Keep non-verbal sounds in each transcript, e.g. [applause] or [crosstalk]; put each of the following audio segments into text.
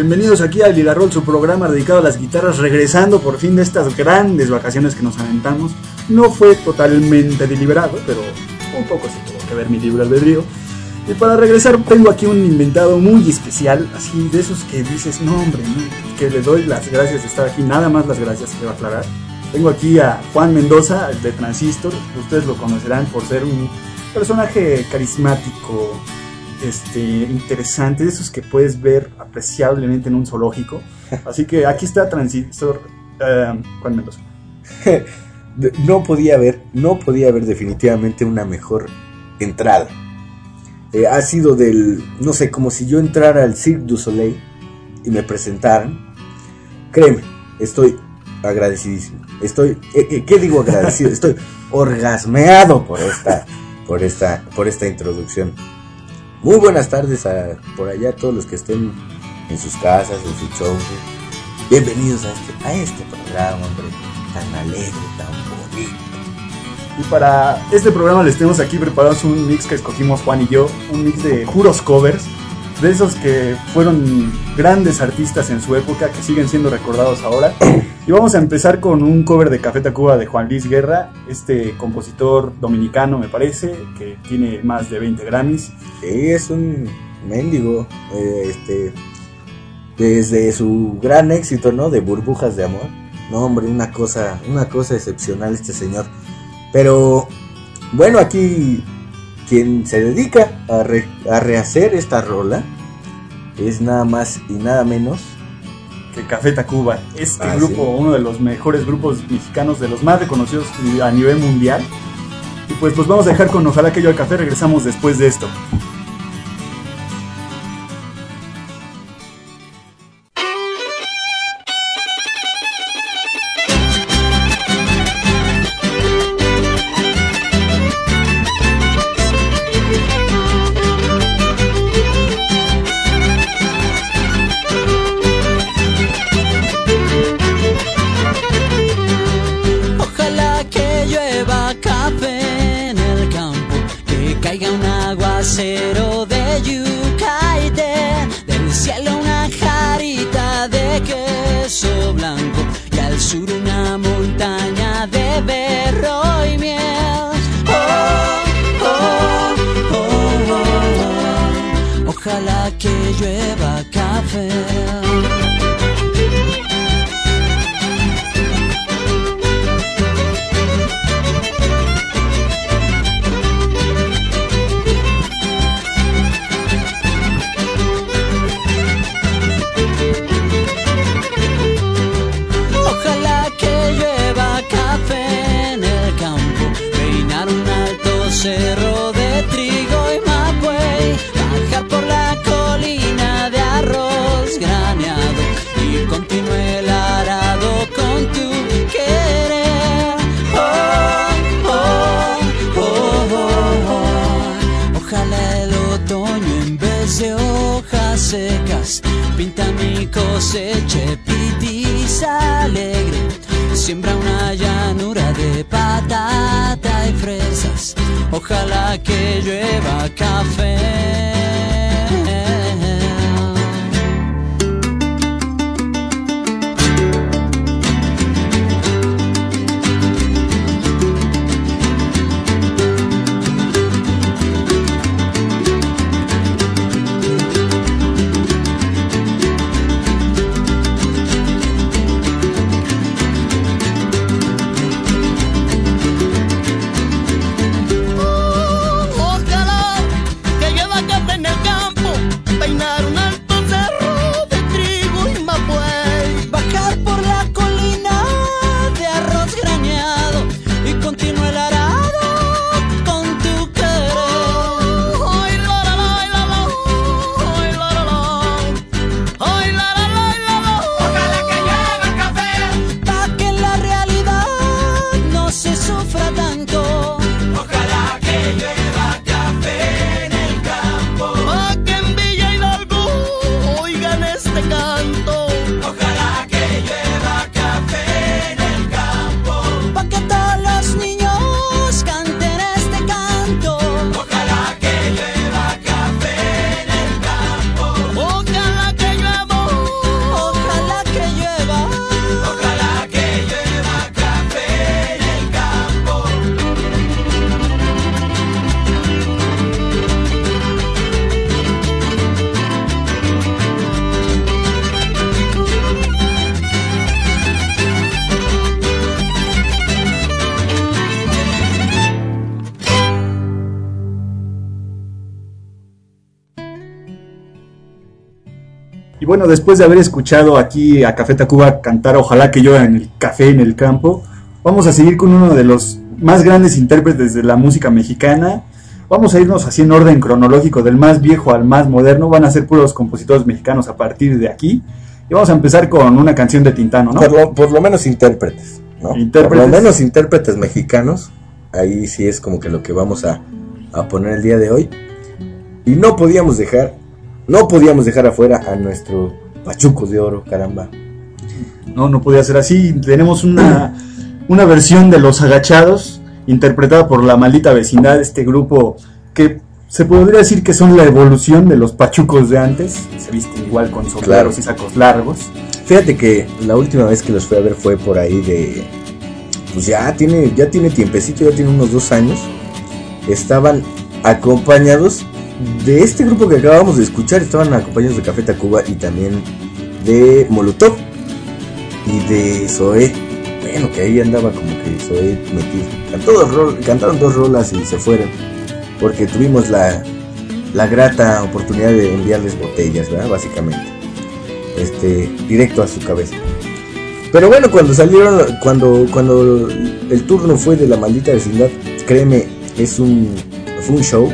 Bienvenidos aquí a Lirarol, su programa dedicado a las guitarras, regresando por fin de estas grandes vacaciones que nos aventamos. No fue totalmente deliberado, pero un poco sí tuvo que ver mi libro albedrío. Y para regresar tengo aquí un inventado muy especial, así de esos que dices, no hombre, no, que le doy las gracias de estar aquí, nada más las gracias, quiero aclarar. Tengo aquí a Juan Mendoza, de Transistor, ustedes lo conocerán por ser un personaje carismático, este, interesante, de esos que puedes ver apreciablemente en un zoológico. Así que aquí está Transistor, eh, Juan Mendoza. [laughs] no podía haber, no podía haber definitivamente una mejor entrada. Eh, ha sido del, no sé, como si yo entrara al Cirque du Soleil y me presentaran. Créeme, estoy agradecidísimo. Estoy, eh, ¿qué digo agradecido? Estoy [laughs] orgasmeado por esta, por esta, por esta introducción. Muy buenas tardes a por allá todos los que estén en sus casas, en su show. Bienvenidos a este, a este programa, hombre, tan alegre, tan bonito. Y para este programa les tenemos aquí preparados un mix que escogimos Juan y yo, un mix de puros covers, de esos que fueron grandes artistas en su época, que siguen siendo recordados ahora. [coughs] Y vamos a empezar con un cover de Café Tacuba de Juan Luis Guerra, este compositor dominicano me parece, que tiene más de 20 Grammys. Sí, es un mendigo, eh, este, desde su gran éxito, ¿no? De Burbujas de Amor. No, hombre, una cosa, una cosa excepcional este señor. Pero, bueno, aquí quien se dedica a, a rehacer esta rola es nada más y nada menos que Café Tacuba. Este ah, grupo, uno de los mejores grupos mexicanos, de los más reconocidos a nivel mundial. Y pues, pues vamos a dejar con Ojalá que yo al café, regresamos después de esto. coseche pitis alegre, siembra una llanura de patata y fresas, ojalá que llueva café. Y bueno, después de haber escuchado aquí a Café Tacuba cantar Ojalá que yo en el café en el campo, vamos a seguir con uno de los más grandes intérpretes de la música mexicana. Vamos a irnos así en orden cronológico, del más viejo al más moderno. Van a ser puros compositores mexicanos a partir de aquí. Y vamos a empezar con una canción de Tintano, ¿no? Por lo, menos intérpretes, ¿no? Por lo menos intérpretes mexicanos. Ahí sí es como que lo que vamos a, a poner el día de hoy. Y no podíamos dejar, no podíamos dejar afuera a nuestro Pachuco de Oro, caramba. No, no podía ser así. Tenemos una, una versión de Los Agachados, interpretada por la maldita vecindad, este grupo que se podría decir que son la evolución de los pachucos de antes. Se visten igual con sombreros y sacos largos. Fíjate que la última vez que los fui a ver fue por ahí de. Pues ya tiene, ya tiene tiempecito, ya tiene unos dos años. Estaban acompañados de este grupo que acabamos de escuchar. Estaban acompañados de Café Tacuba y también de Molotov y de Zoé. Bueno, que ahí andaba como que Zoé metido. cantaron dos rolas y se fueron porque tuvimos la, la grata oportunidad de enviarles botellas, ¿verdad? Básicamente, este, directo a su cabeza. Pero bueno, cuando salieron, cuando, cuando el turno fue de la maldita vecindad, créeme, es un, fue un show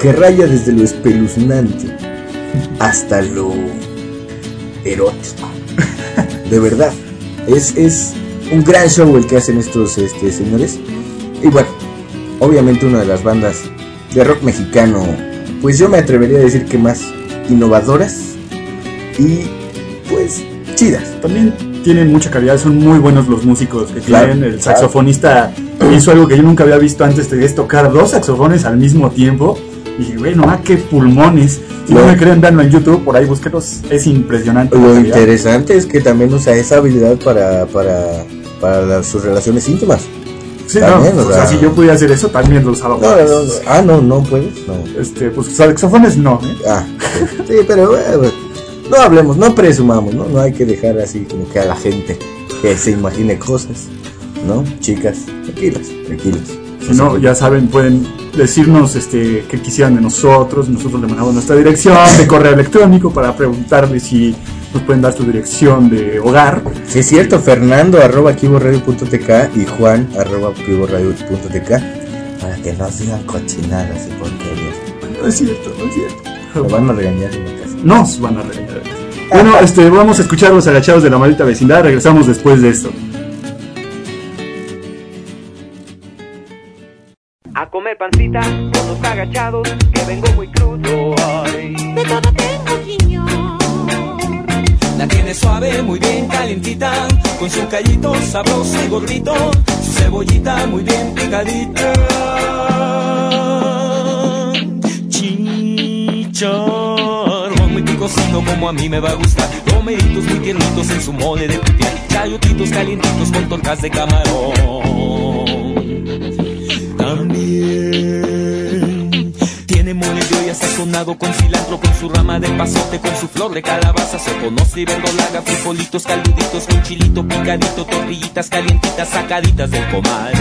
que raya desde lo espeluznante hasta lo erótico. De verdad, es, es un gran show el que hacen estos este, señores. Y bueno, obviamente una de las bandas de rock mexicano, pues yo me atrevería a decir que más innovadoras y pues chidas. También tienen mucha calidad, son muy buenos los músicos que tienen. El saxofonista hizo algo que yo nunca había visto antes, de tocar dos saxofones al mismo tiempo. Y dije, bueno, ah, qué pulmones. Si no me creen, verlo en YouTube, por ahí búsquenos, es impresionante. Lo interesante es que también usa esa habilidad para, para, para sus relaciones íntimas. Sí, no, o, sea, si yo pudiera hacer eso, también lo usaba. No, ah, no, no puedes. No. Este, pues saxofones no, ¿eh? Ah, sí, pero eh, no hablemos, no presumamos, ¿no? No hay que dejar así como que a la gente que se imagine cosas, ¿no? Chicas, tranquilas, tranquilas. Si no, ya saben, pueden decirnos este, qué quisieran de nosotros. Nosotros le mandamos nuestra dirección de correo electrónico para preguntarle si nos pueden dar su dirección de hogar. Sí, es cierto, Fernando arroba y Juan arroba para que no sigan cochinadas y porquerías. No es cierto, no es cierto. Nos van a regañar en la casa. Nos van a regañar. Bueno, este, vamos a escuchar los agachados de la maldita vecindad. Regresamos después de esto. A comer pancita con los agachados, que vengo muy crudo. Ay. De todo tengo, la tiene suave, muy bien calientita, con su callito sabroso y gordito, su cebollita muy bien picadita. Chicharrón muy picosito como a mí me va a gustar, romeritos muy tiernitos en su mole de pipián, chayotitos calientitos con tortas de camarón. También tiene mole de olla sazonado con cilantro, con su rama de pasote, con su flor de calabaza, se conoce y verdolaga, frijolitos caluditos con chilito picadito, tortillitas calientitas sacaditas del comal.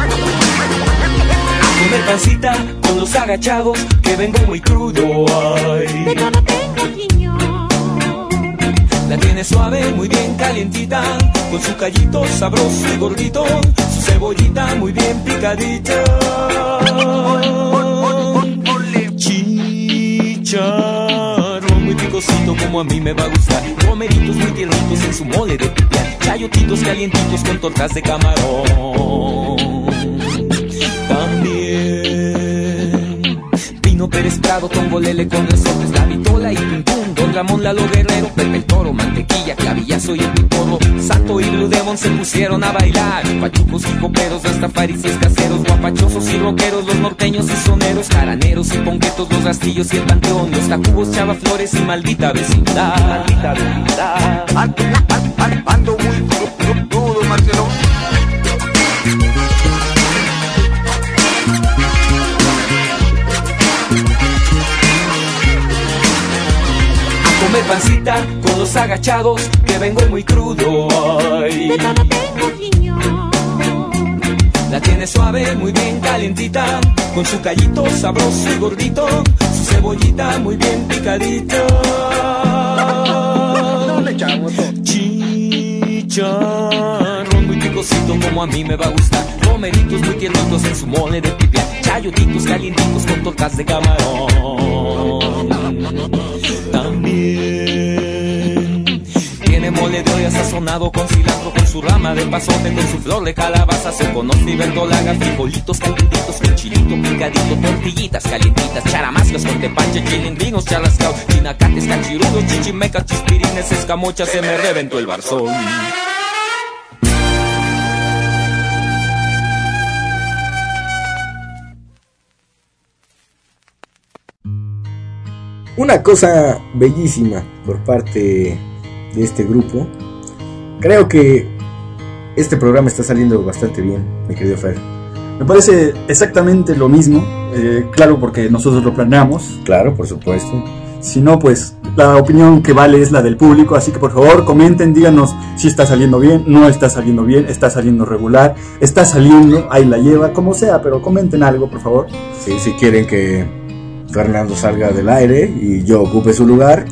A comer pancita con los agachados, que vengo muy crudo. Ay. La tiene suave, muy bien calientita, con su callito sabroso y gordito, su cebollita muy bien picadita. Chicharrón muy picosito como a mí me va a gustar, romeritos muy tiernitos en su mole de pipián, chayotitos calientitos con tortas de camarón. Pino Pérez Prado, Tongolele con resortes, la vitola y pum pum, Don Ramón Lalo Guerrero, Pepe el Toro, mantequilla, clavillazo y el piporro, Santo y Blue Demon se pusieron a bailar, pachucos y coperos, rastafaris y caseros, guapachosos y rockeros, los norteños y soneros, jaraneros y ponquetos, los rastillos y el panteón, los tacubos, chava flores y maldita vecindad. Maldita vecindad. Ando muy A comer pancita con los agachados, que vengo muy crudo. Tengo, La tiene suave, muy bien calientita, con su callito sabroso y gordito, su cebollita muy bien picadita. Chicharrón muy picosito como a mí me va a gustar. Romeritos muy tiernitos en su mole de pipián. Chayotitos calientitos con tortas de camarón. También tiene mole de olla sazonado con cilantro, con su rama de pasote, con su flor de calabaza. Se conoce y verdolaga, frijolitos calientitos con chilito picadito, tortillitas calientitas, charamascas con tepache, chilindrinos, charlascao, chinacates, cachirudos, chichimecas, chispirines, escamochas, se me reventó el barzón. Una cosa bellísima por parte de este grupo. Creo que este programa está saliendo bastante bien, mi querido Fer. Me parece exactamente lo mismo, eh, claro, porque nosotros lo planeamos. Claro, por supuesto. Si no, pues la opinión que vale es la del público, así que por favor comenten, díganos si está saliendo bien, no está saliendo bien, está saliendo regular, está saliendo, ahí la lleva, como sea, pero comenten algo, por favor. Sí, si quieren que Fernando salga del aire y yo ocupe su lugar,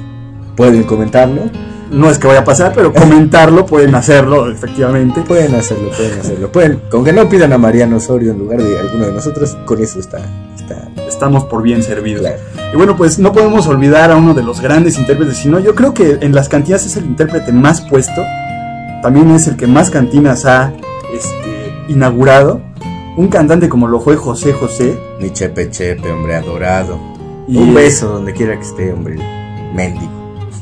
pueden comentarlo. No es que vaya a pasar, pero comentarlo pueden hacerlo, efectivamente. Pueden hacerlo, pueden hacerlo. Pueden, con que no pidan a Mariano Osorio en lugar de alguno de nosotros, con eso está. está Estamos por bien servidos. claro. Y bueno, pues no podemos olvidar a uno de los grandes intérpretes, sino yo creo que en las cantinas es el intérprete más puesto, también es el que más cantinas ha este, inaugurado. Un cantante como lo fue José José. Mi chepe chepe, hombre adorado. Y, Un beso donde quiera que esté, hombre. Mendigo.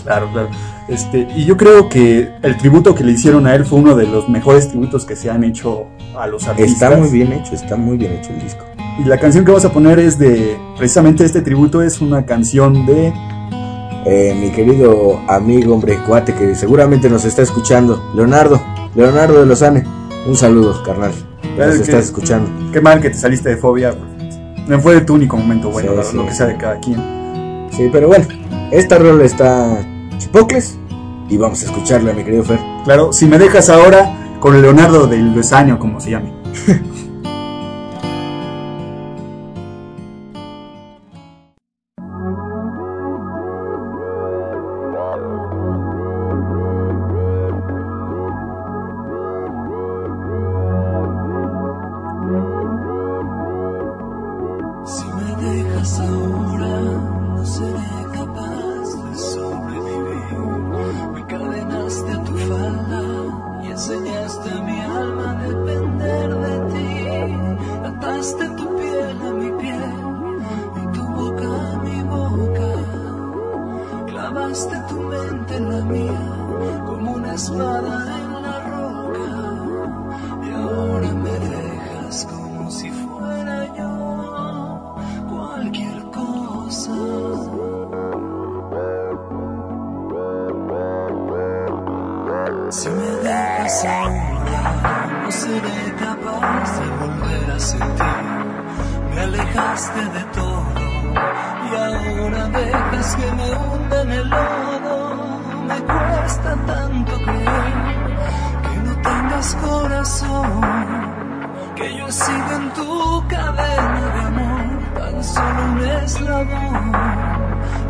Claro, claro. Este, y yo creo que el tributo que le hicieron a él fue uno de los mejores tributos que se han hecho a los artistas. Está muy bien hecho, está muy bien hecho el disco. Y la canción que vamos a poner es de, precisamente este tributo es una canción de Eh, mi querido amigo, hombre, cuate, que seguramente nos está escuchando, Leonardo, Leonardo de Lozane. Un saludo, carnal. Claro Nos que- estás escuchando. Qué mal que te saliste de fobia. No fue de tu único momento bueno, Sí, la- sí. lo que sea de cada quien. Sí, pero bueno, esta rola está chipocles y vamos a escucharla, mi querido Fer. Claro, si me dejas ahora con Leonardo del Besaño, como se llame. [laughs] la mía como una espada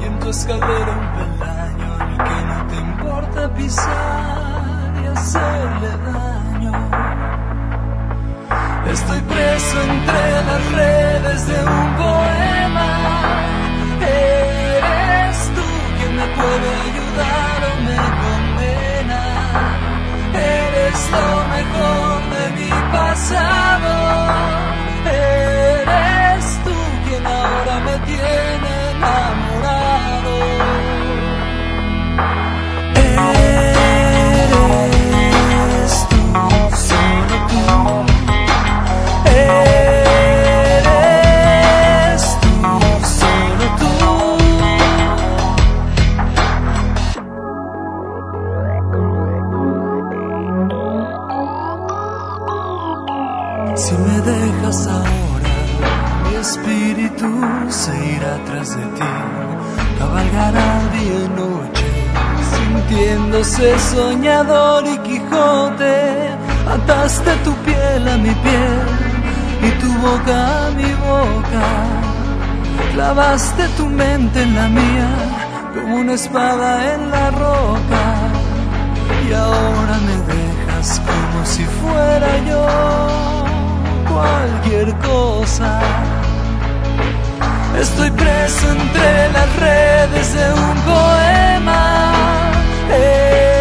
y en tu escalera un peldaño al que no te importa pisar y hacerle daño. Estoy preso entre las redes de un poema. Eres tú quien me puede ayudar o me condena. Eres lo mejor de mi pasado. Clavaste tu mente en la mía como una espada en la roca y ahora me dejas como si fuera yo cualquier cosa. Estoy preso entre las redes de un poema. Eres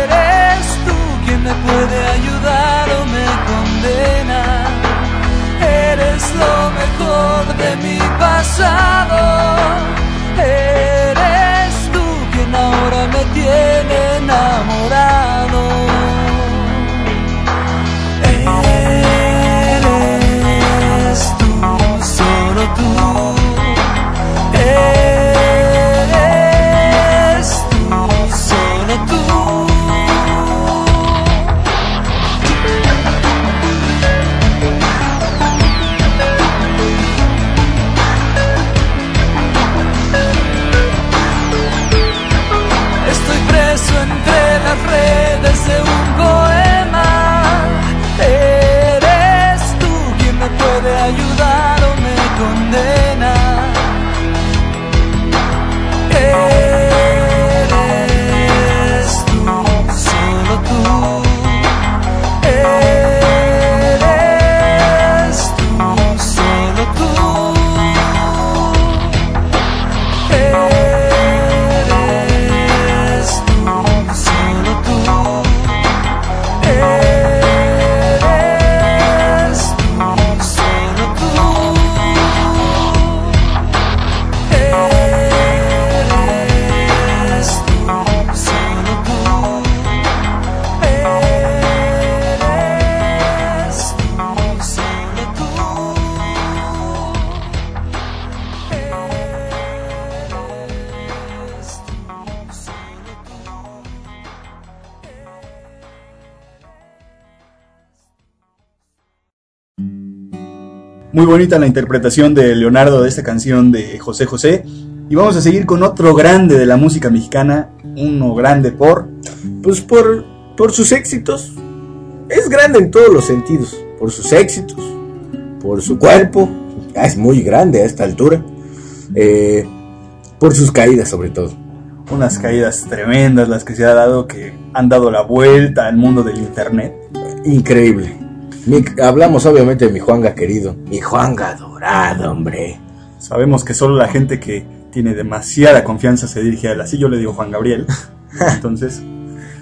Muy bonita la interpretación de Leonardo de esta canción de José José. Y vamos a seguir con otro grande de la música mexicana, uno grande por... Pues por, por sus éxitos. Es grande en todos los sentidos. Por sus éxitos. Por su cuerpo. Es muy grande a esta altura. Eh, por sus caídas sobre todo. Unas caídas tremendas las que se ha dado, que han dado la vuelta al mundo del internet. Increíble. Mi- hablamos obviamente de mi Juanga querido. Mi Juanga adorado, hombre. Sabemos que solo la gente que tiene demasiada confianza se dirige a él. Así yo le digo Juan Gabriel. [laughs] Entonces,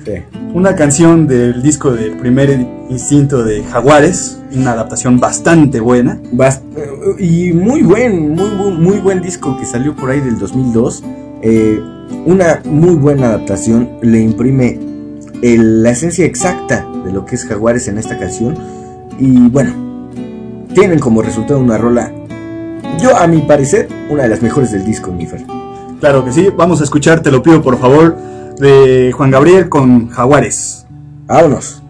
Sí. una canción del disco de Primer Instinto de Jaguares, una adaptación bastante buena. Bast- y muy buen, muy, bu- muy buen disco que salió por ahí del 2002. Eh, una muy buena adaptación le imprime el- la esencia exacta de lo que es Jaguares en esta canción. Y bueno, tienen como resultado una rola, yo a mi parecer, una de las mejores del disco, Nifer. Claro que sí, vamos a escuchar, te lo pido por favor, de Juan Gabriel con Jaguares. Vámonos.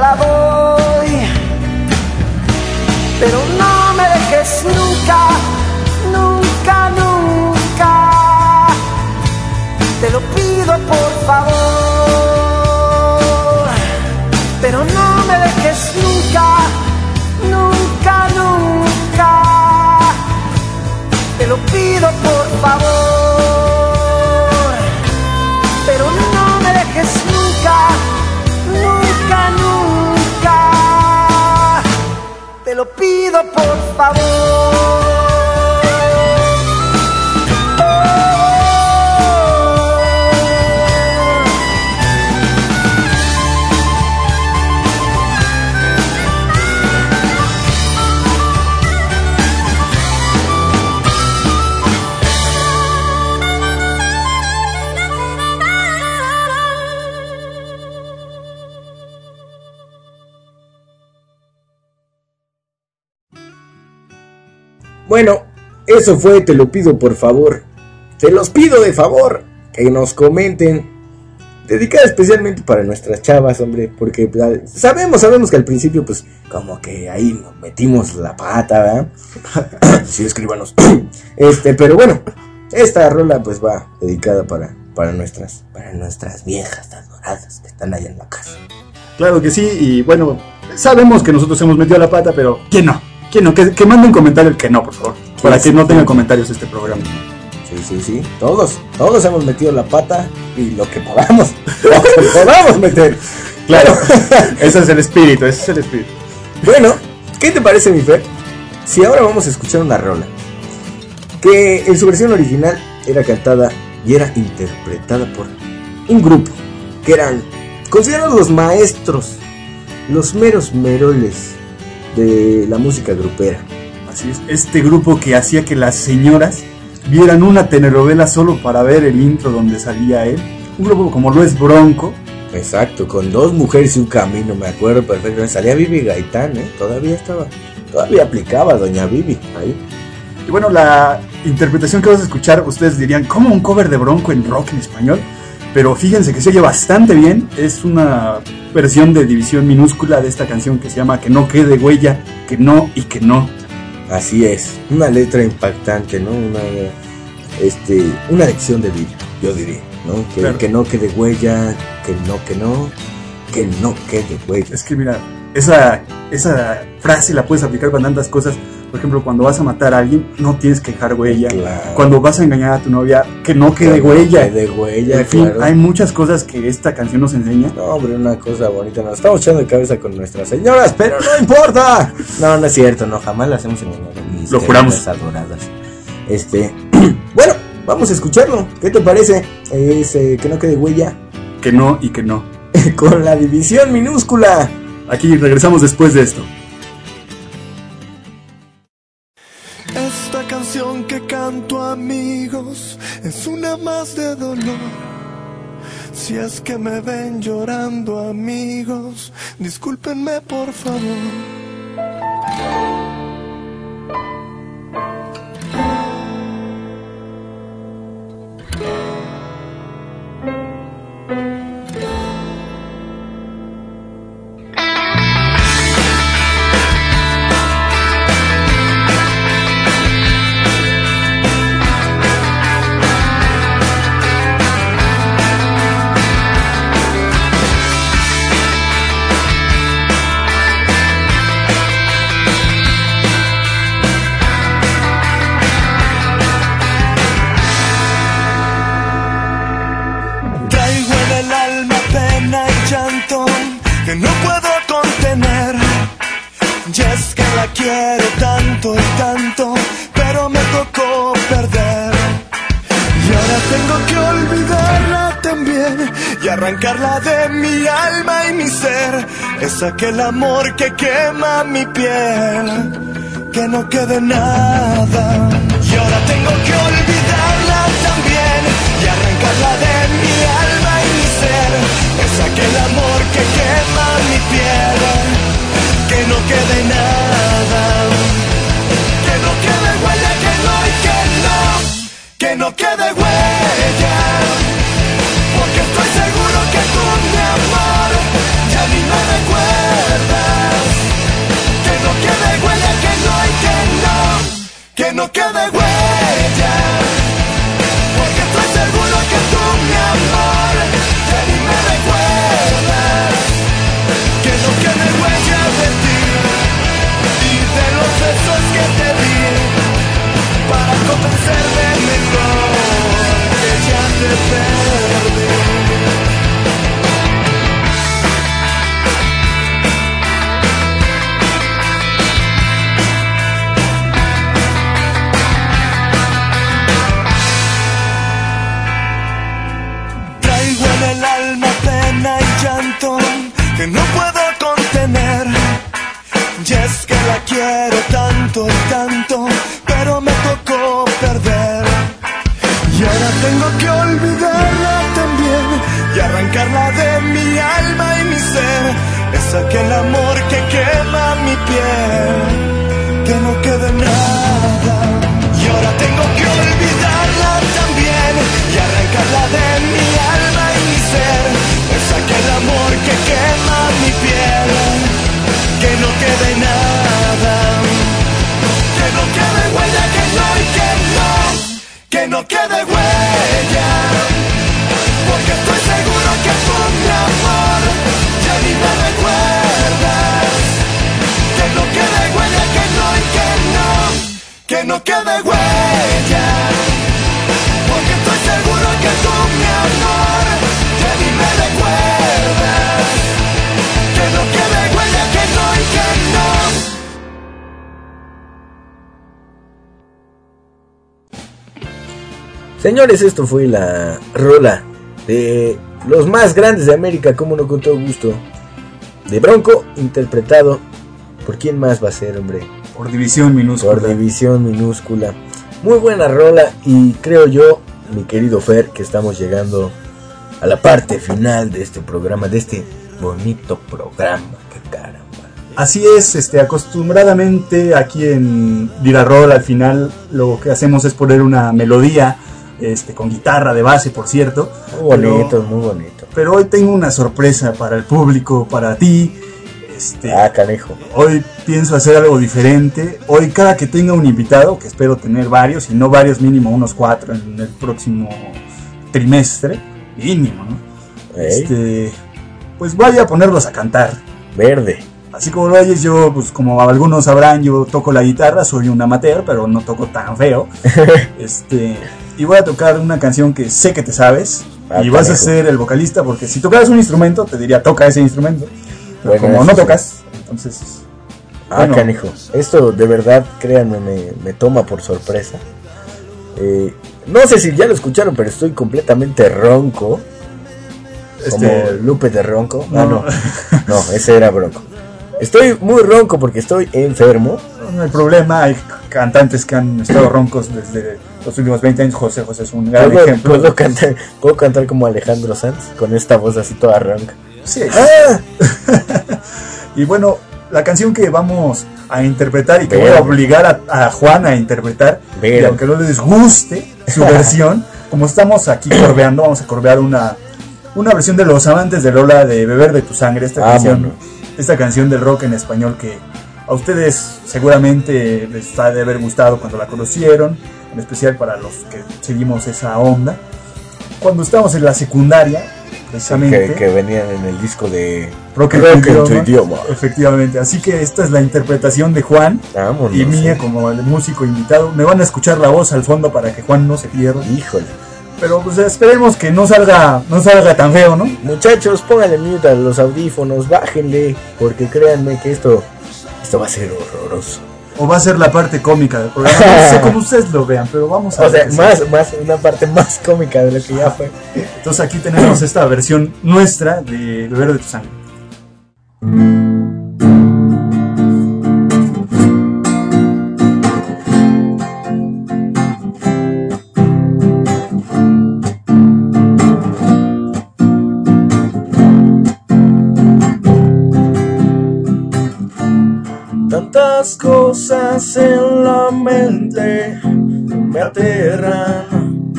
la voz. Por favor. Bueno, eso fue, te lo pido por favor. Te los pido de favor que nos comenten. Dedicada especialmente para nuestras chavas, hombre, porque pues, sabemos, sabemos que al principio, pues, como que ahí nos metimos la pata, ¿verdad? [coughs] sí, escríbanos. [coughs] este, pero bueno, esta rola, pues, va dedicada para, para nuestras, para nuestras viejas adoradas que están allá en la casa. Claro que sí, y bueno, sabemos que nosotros hemos metido la pata, pero ¿quién no? ¿Quién no? Que, que mande un comentario el que no, por favor. Para que no tenga comentarios este programa. Sí, sí, sí. Todos, todos hemos metido la pata y lo que podamos, [laughs] lo que podamos meter. Claro, [laughs] ese es el espíritu, ese es el espíritu. Bueno, ¿qué te parece, mi Fer? Si ahora vamos a escuchar una rola que en su versión original era cantada y era interpretada por un grupo que eran considerados los maestros, los meros meroles de la música grupera. Así es, este grupo que hacía que las señoras vieran una telenovela solo para ver el intro donde salía él. Un grupo como lo es Bronco. Exacto, con dos mujeres y un camino, me acuerdo perfecto. Salía Vivi Gaitán, ¿eh? Todavía estaba, todavía aplicaba Doña Vivi ahí. Y bueno, la interpretación que vamos a escuchar, ustedes dirían, ¿cómo un cover de Bronco en rock en español? Pero fíjense que se oye bastante bien. Es una versión de división minúscula de esta canción que se llama Que no quede huella, que no y que no. Así es, una letra impactante, ¿no? Una, este, una lección de vida, yo diría, ¿no? Que, Claro. que no quede huella, que no, que no, que no quede huella. Es que mira, esa, esa frase la puedes aplicar con tantas cosas. Por ejemplo, cuando vas a matar a alguien, no tienes que dejar huella. Claro. Cuando vas a engañar a tu novia, que no quede Que no huella. quede huella, en fin, claro. hay muchas cosas que esta canción nos enseña. No, hombre, una cosa bonita. Nos estamos echando de cabeza con nuestras señoras, pero no importa. [laughs] No, no es cierto, no, jamás las hemos engañado. mis Lo juramos. adoradas. Este, [clears throat] bueno, vamos a escucharlo. ¿Qué te parece? Es eh, que no quede huella Que no y que no. [laughs] con la división minúscula. Aquí regresamos después de esto. Amigos es una más de dolor. Si es que me ven llorando amigos, discúlpenme por favor. Arrancarla de mi alma y mi ser. Es aquel amor que quema mi piel, que no quede nada. Y ahora tengo que olvidarla también y arrancarla de mi alma y mi ser. Es aquel amor que quema mi piel, que no quede nada. Que no quede huella, que no y que no, que no quede huella. No quede huella. No quede Señores, esto fue la rola de los más grandes de América, como no con todo gusto. De Bronco, interpretado por quién más va a ser, hombre. Por división minúscula. Por división minúscula. Muy buena rola y creo yo, mi querido Fer, que estamos llegando a la parte final de este programa, de este bonito programa. Caramba. Así es, este, acostumbradamente aquí en Dirarol al final lo que hacemos es poner una melodía este, con guitarra de base, por cierto. Muy bonito, Pero- muy bonito. Pero hoy tengo una sorpresa para el público, para ti. Este, Ah, canejo. Hoy pienso hacer algo diferente. Hoy cada que tenga un invitado, que espero tener varios, y no varios, mínimo unos cuatro en el próximo trimestre, mínimo, ¿no? Ey, Este, pues vaya a ponerlos a cantar. Verde. Así como lo oyes, yo, pues como algunos sabrán, yo toco la guitarra, soy un amateur, pero no toco tan feo. [laughs] este, y voy a tocar una canción que sé que te sabes. Ah, y vas a ser el vocalista, porque si tocaras un instrumento, te diría toca ese instrumento. Pero Bueno, como no sí. tocas, entonces. Ah, bueno, canijo. Esto de verdad, créanme, me, me toma por sorpresa. Eh, no sé si ya lo escucharon, pero estoy completamente ronco. Como este, Lupe de ronco. No. Ah, no. No, ese era bronco. Estoy muy ronco porque estoy enfermo. no hay problema, hay cantantes que han estado roncos desde los últimos 20 años. José José es un gran Puedo, ejemplo. puedo cantar, puedo cantar como Alejandro Sanz con esta voz así toda ronca. Sí, ¡Ah! [laughs] Y bueno, la canción que vamos a interpretar y que Vean. voy a obligar a, a Juan a interpretar, Vean. y aunque no les guste su versión, [laughs] como estamos aquí corbeando, vamos a corbear una, una versión de Los Amantes de Lola de Beber de tu Sangre, esta canción, Vámonos. Esta canción del rock en español que a ustedes seguramente les ha de haber gustado cuando la conocieron, en especial para los que seguimos esa onda. Cuando estábamos en la secundaria, precisamente... Que, que venían en el disco de Rock en Rock tu en tu idioma. idioma. Efectivamente, así que esta es la interpretación de Juan Vámonos. y mía eh. como el músico invitado. Me van a escuchar la voz al fondo para que Juan no se pierda. Híjole. Pero pues esperemos que no salga, no salga tan feo, ¿no? Muchachos, pónganle mute a los audífonos, bájenle, porque créanme que esto, esto va a ser horroroso. O va a ser la parte cómica del programa. No sé cómo [laughs] ustedes lo vean, pero vamos a O ver sea, que sí. más, más, una parte más cómica de lo que ya fue. Entonces aquí tenemos esta versión nuestra de Beber de tu sangre. Tantas cosas en la mente me aterran.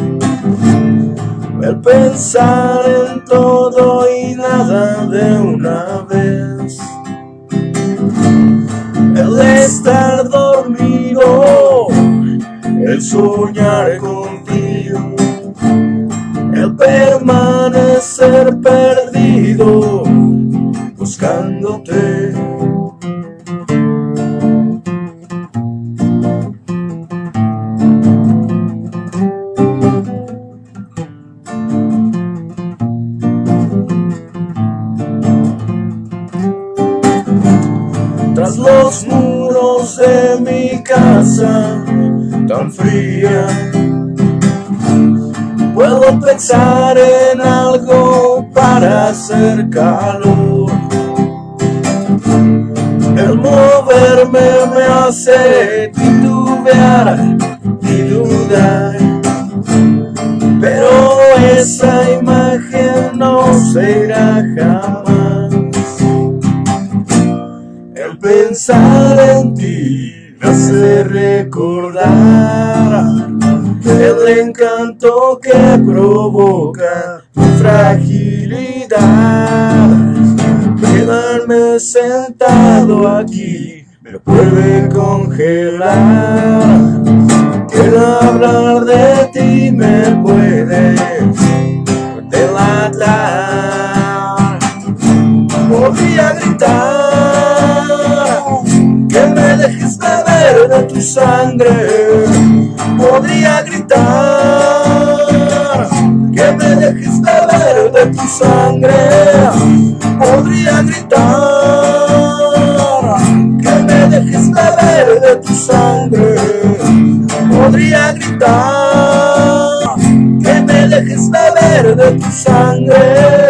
El pensar en todo y nada de una vez. El estar dormido, el soñar contigo, el permanecer perdido, pensar en algo para hacer calor. El moverme me hace titubear y dudar. Pero esa imagen no será jamás. El pensar en ti me hace recordar el encanto que provoca tu fragilidad. Quedarme sentado aquí me puede congelar. El hablar de ti me puede delatar. Podría gritar que me dejes beber de tu sangre. Podría gritar que me dejes beber de tu sangre. Podría gritar que me dejes beber de tu sangre. Podría gritar que me dejes beber de tu sangre.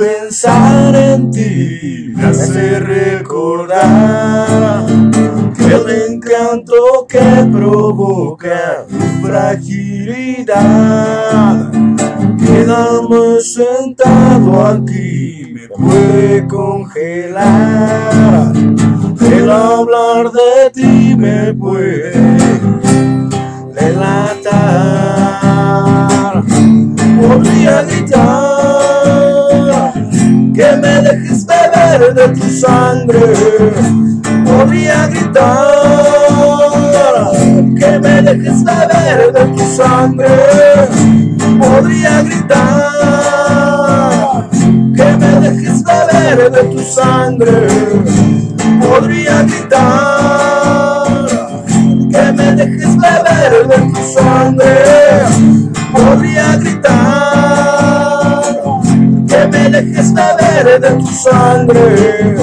Pensar en ti me hace recordar el encanto que provoca tu fragilidad. Quedarme sentado aquí me puede congelar. El hablar de ti me puede delatar. Podría gritar de tu sangre. Podría gritar que me dejes beber de tu sangre. Podría gritar que me dejes beber de tu sangre. Podría gritar que me dejes beber de tu sangre. Podría gritar me dejes beber de tu sangre.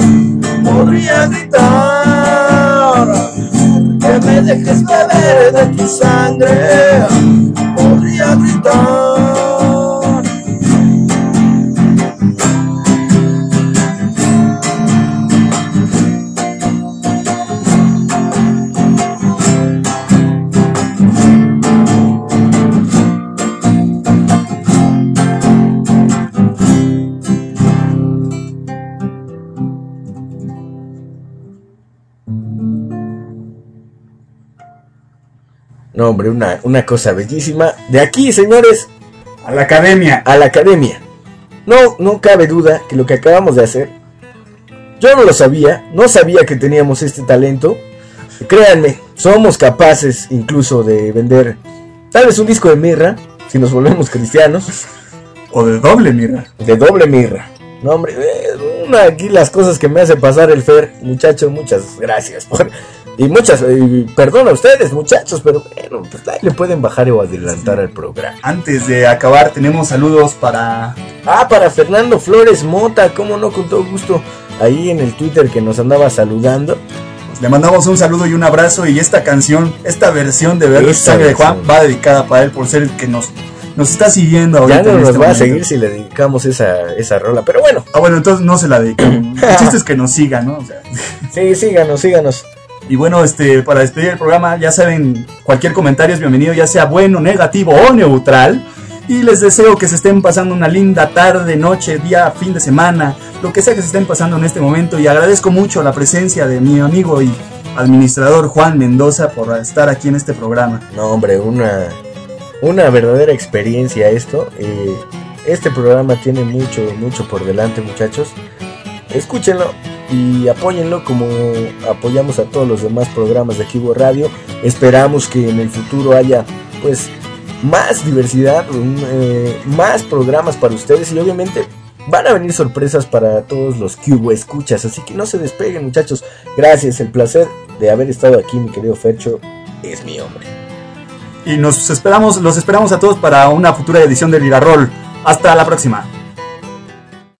Podría gritar que me dejes beber de tu sangre. No, hombre, una, una cosa bellísima. De aquí, señores, A la academia. a la academia. No, no cabe duda que lo que acabamos de hacer, yo no lo sabía, no sabía que teníamos este talento. Créanme, somos capaces incluso de vender tal vez un disco de mirra, si nos volvemos cristianos, O de doble, mira. de doble mirra. No, hombre, eh, una aquí las cosas que me hace pasar el Fer, muchachos, muchas gracias por... Y muchas, eh, perdón a ustedes, muchachos, pero bueno, pues ahí le pueden bajar o adelantar al programa. Antes de acabar, tenemos saludos para. Ah, para Fernando Flores Mota, cómo no, con todo gusto, ahí en el Twitter que nos andaba saludando. Le mandamos un saludo y un abrazo. Y esta canción, esta versión de Verde Sangre de Juan, va dedicada para él por ser el que nos, nos está siguiendo Ya ahorita. no en nos este va a seguir si le dedicamos esa, esa rola, pero bueno, Ah, bueno, entonces no se la dedicamos. [laughs] El chiste es que nos siga, ¿no? O sea, sí, síganos, síganos. Y bueno, este, para despedir el programa, ya saben, cualquier comentario es bienvenido, ya sea bueno, negativo o neutral. Y les deseo que se estén pasando una linda tarde, noche, día, fin de semana, lo que sea que se estén pasando en este momento. Y agradezco mucho la presencia de mi amigo y administrador Juan Mendoza por estar aquí en este programa. No, hombre, una, una verdadera experiencia esto. eh, este programa tiene mucho, mucho por delante, muchachos. Escúchenlo y apóyenlo como apoyamos a todos los demás programas de Kibo Radio. Esperamos que en el futuro haya, pues, más diversidad, eh, más programas para ustedes y obviamente van a venir sorpresas para todos los Cubo escuchas. Así que no se despeguen, muchachos. Gracias, el placer de haber estado aquí, mi querido Fercho. es mi hombre. Y nos esperamos, los esperamos a todos para una futura edición del Irarrol. Hasta la próxima.